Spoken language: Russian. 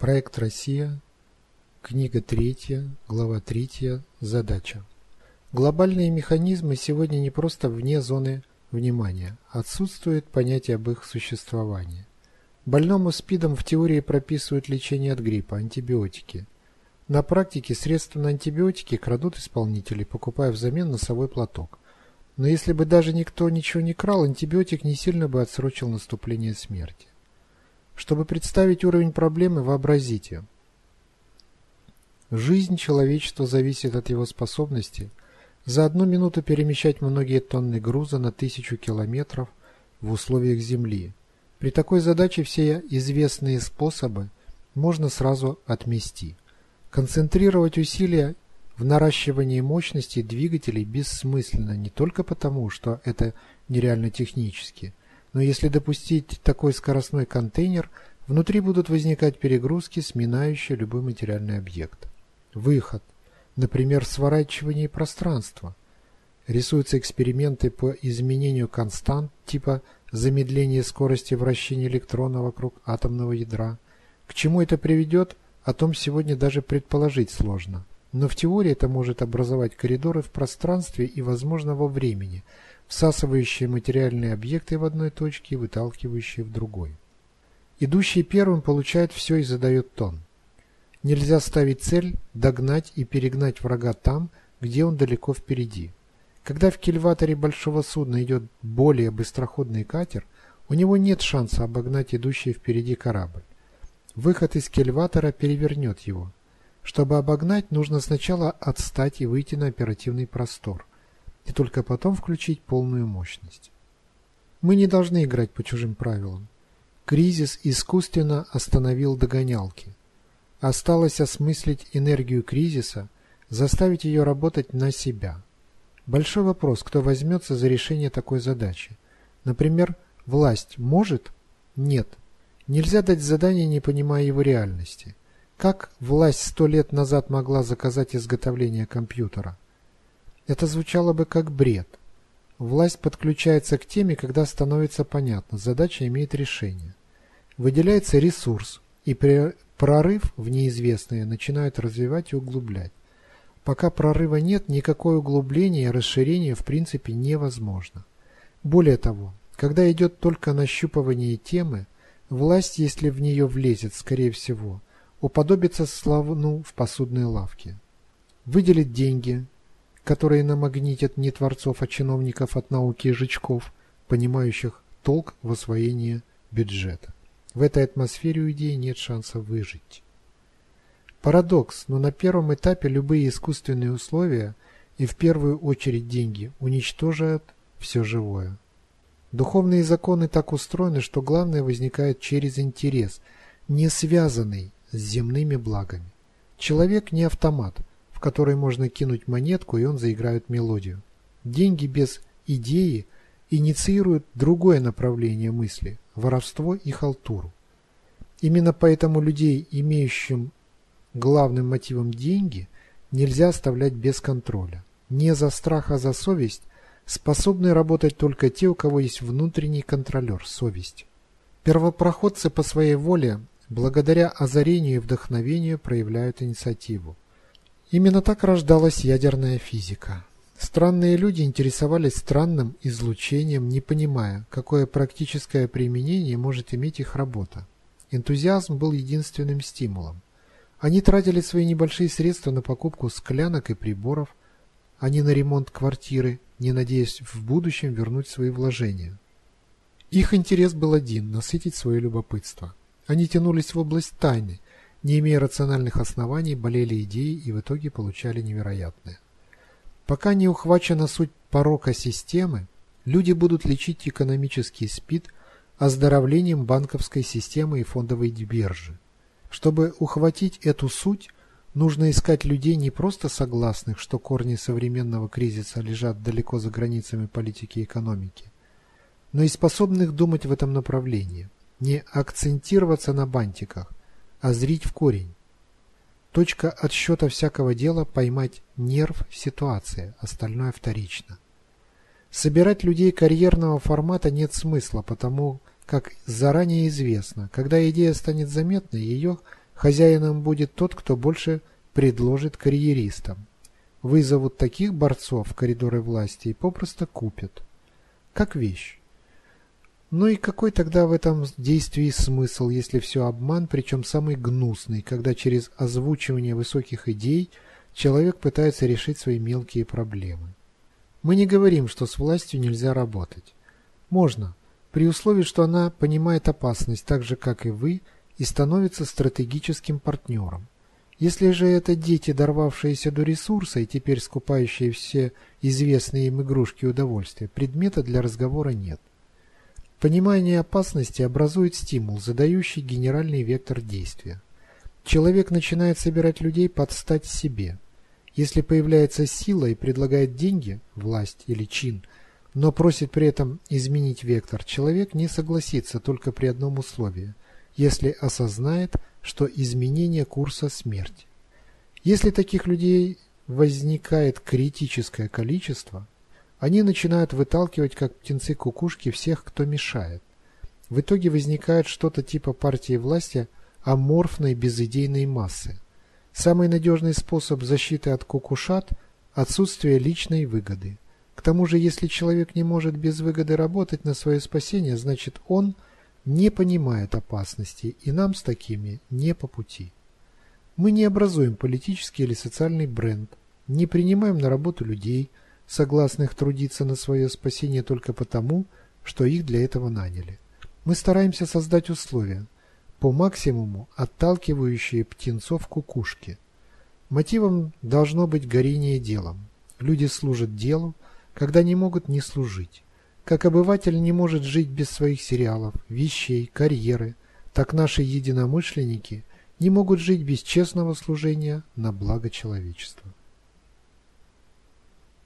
Проект «Россия», книга 3, глава 3, задача. Глобальные механизмы сегодня не просто вне зоны внимания, отсутствует понятие об их существовании. Больному СПИДом в теории прописывают лечение от гриппа, антибиотики. На практике средства на антибиотики крадут исполнители, покупая взамен носовой платок. Но если бы даже никто ничего не крал, антибиотик не сильно бы отсрочил наступление смерти. Чтобы представить уровень проблемы, вообразите. Жизнь человечества зависит от его способности за одну минуту перемещать многие тонны груза на тысячу километров в условиях Земли. При такой задаче все известные способы можно сразу отмести. Концентрировать усилия в наращивании мощности двигателей бессмысленно не только потому, что это нереально технически, но если допустить такой скоростной контейнер, внутри будут возникать перегрузки, сминающие любой материальный объект. Выход. Например, сворачивание пространства. Рисуются эксперименты по изменению констант типа замедления скорости вращения электрона вокруг атомного ядра. К чему это приведет, о том сегодня даже предположить сложно. Но в теории это может образовать коридоры в пространстве и, возможно, во времени – всасывающие материальные объекты в одной точке и выталкивающие в другой. Идущий первым получает все и задает тон. Нельзя ставить цель догнать и перегнать врага там, где он далеко впереди. Когда в кильваторе большого судна идет более быстроходный катер, у него нет шанса обогнать идущий впереди корабль. Выход из кильватора перевернет его. Чтобы обогнать, нужно сначала отстать и выйти на оперативный простор и только потом включить полную мощность. Мы не должны играть по чужим правилам. Кризис искусственно остановил догонялки. Осталось осмыслить энергию кризиса, заставить ее работать на себя. Большой вопрос, кто возьмется за решение такой задачи. Например, власть может? Нет. Нельзя дать задание, не понимая его реальности. Как власть сто лет назад могла заказать изготовление компьютера? Это звучало бы как бред. Власть подключается к теме, когда становится понятно, задача имеет решение. Выделяется ресурс, и прорыв в неизвестное начинают развивать и углублять. Пока прорыва нет, никакое углубление и расширение в принципе невозможно. Более того, когда идет только нащупывание темы, власть, если в нее влезет, скорее всего, уподобится славну в посудной лавке. Выделит деньги, которые намагнитят не творцов, а чиновников от науки и жучков, понимающих толк в освоении бюджета. В этой атмосфере у идеи нет шанса выжить. Парадокс, но на первом этапе любые искусственные условия и в первую очередь деньги уничтожают все живое. Духовные законы так устроены, что главное возникает через интерес, не связанный с земными благами. Человек не автомат – в который можно кинуть монетку, и он заиграет мелодию. Деньги без идеи инициируют другое направление мысли – воровство и халтуру. Именно поэтому людей, имеющим главным мотивом деньги, нельзя оставлять без контроля. Не за страх, а за совесть способны работать только те, у кого есть внутренний контролер – совесть. Первопроходцы по своей воле, благодаря озарению и вдохновению, проявляют инициативу. Именно так рождалась ядерная физика. Странные люди интересовались странным излучением, не понимая, какое практическое применение может иметь их работа. Энтузиазм был единственным стимулом. Они тратили свои небольшие средства на покупку склянок и приборов, а не на ремонт квартиры, не надеясь в будущем вернуть свои вложения. Их интерес был один – насытить свое любопытство. Они тянулись в область тайны – не имея рациональных оснований, болели идеи и в итоге получали невероятное. Пока не ухвачена суть порока системы, люди будут лечить экономический СПИД оздоровлением банковской системы и фондовой биржи. Чтобы ухватить эту суть, нужно искать людей не просто согласных, что корни современного кризиса лежат далеко за границами политики и экономики, но и способных думать в этом направлении, не акцентироваться на бантиках, а зрить в корень. Точка отсчета всякого дела – поймать нерв ситуации, остальное вторично. Собирать людей карьерного формата нет смысла, потому как заранее известно, когда идея станет заметной, ее Хозяином будет тот, кто больше предложит карьеристам. Вызовут таких борцов в коридоры власти и попросту купят. Как вещь. Ну и какой тогда в этом действии смысл, если все обман, причем самый гнусный, когда через озвучивание высоких идей человек пытается решить свои мелкие проблемы? Мы не говорим, что с властью нельзя работать. Можно, при условии, что она понимает опасность так же, как и вы, и становится стратегическим партнером. Если же это дети, дорвавшиеся до ресурса и теперь скупающие все известные им игрушки удовольствия, предмета для разговора нет. Понимание опасности образует стимул, задающий генеральный вектор действия. Человек начинает собирать людей под стать себе. Если появляется сила и предлагает деньги, власть или чин, но просит при этом изменить вектор, человек не согласится только при одном условии, если осознает, что изменение курса смерть. Если таких людей возникает критическое количество, они начинают выталкивать, как птенцы-кукушки, всех, кто мешает. В итоге возникает что-то типа партии власти аморфной безыдейной массы. Самый надежный способ защиты от кукушат – отсутствие личной выгоды. К тому же, если человек не может без выгоды работать на свое спасение, значит он не понимает опасности, и нам с такими не по пути. Мы не образуем политический или социальный бренд, не принимаем на работу людей – согласных трудиться на свое спасение только потому, что их для этого наняли. Мы стараемся создать условия, по максимуму отталкивающие птенцов кукушки. Мотивом должно быть горение делом. Люди служат делу, когда не могут не служить. Как обыватель не может жить без своих сериалов, вещей, карьеры, так наши единомышленники не могут жить без честного служения на благо человечества.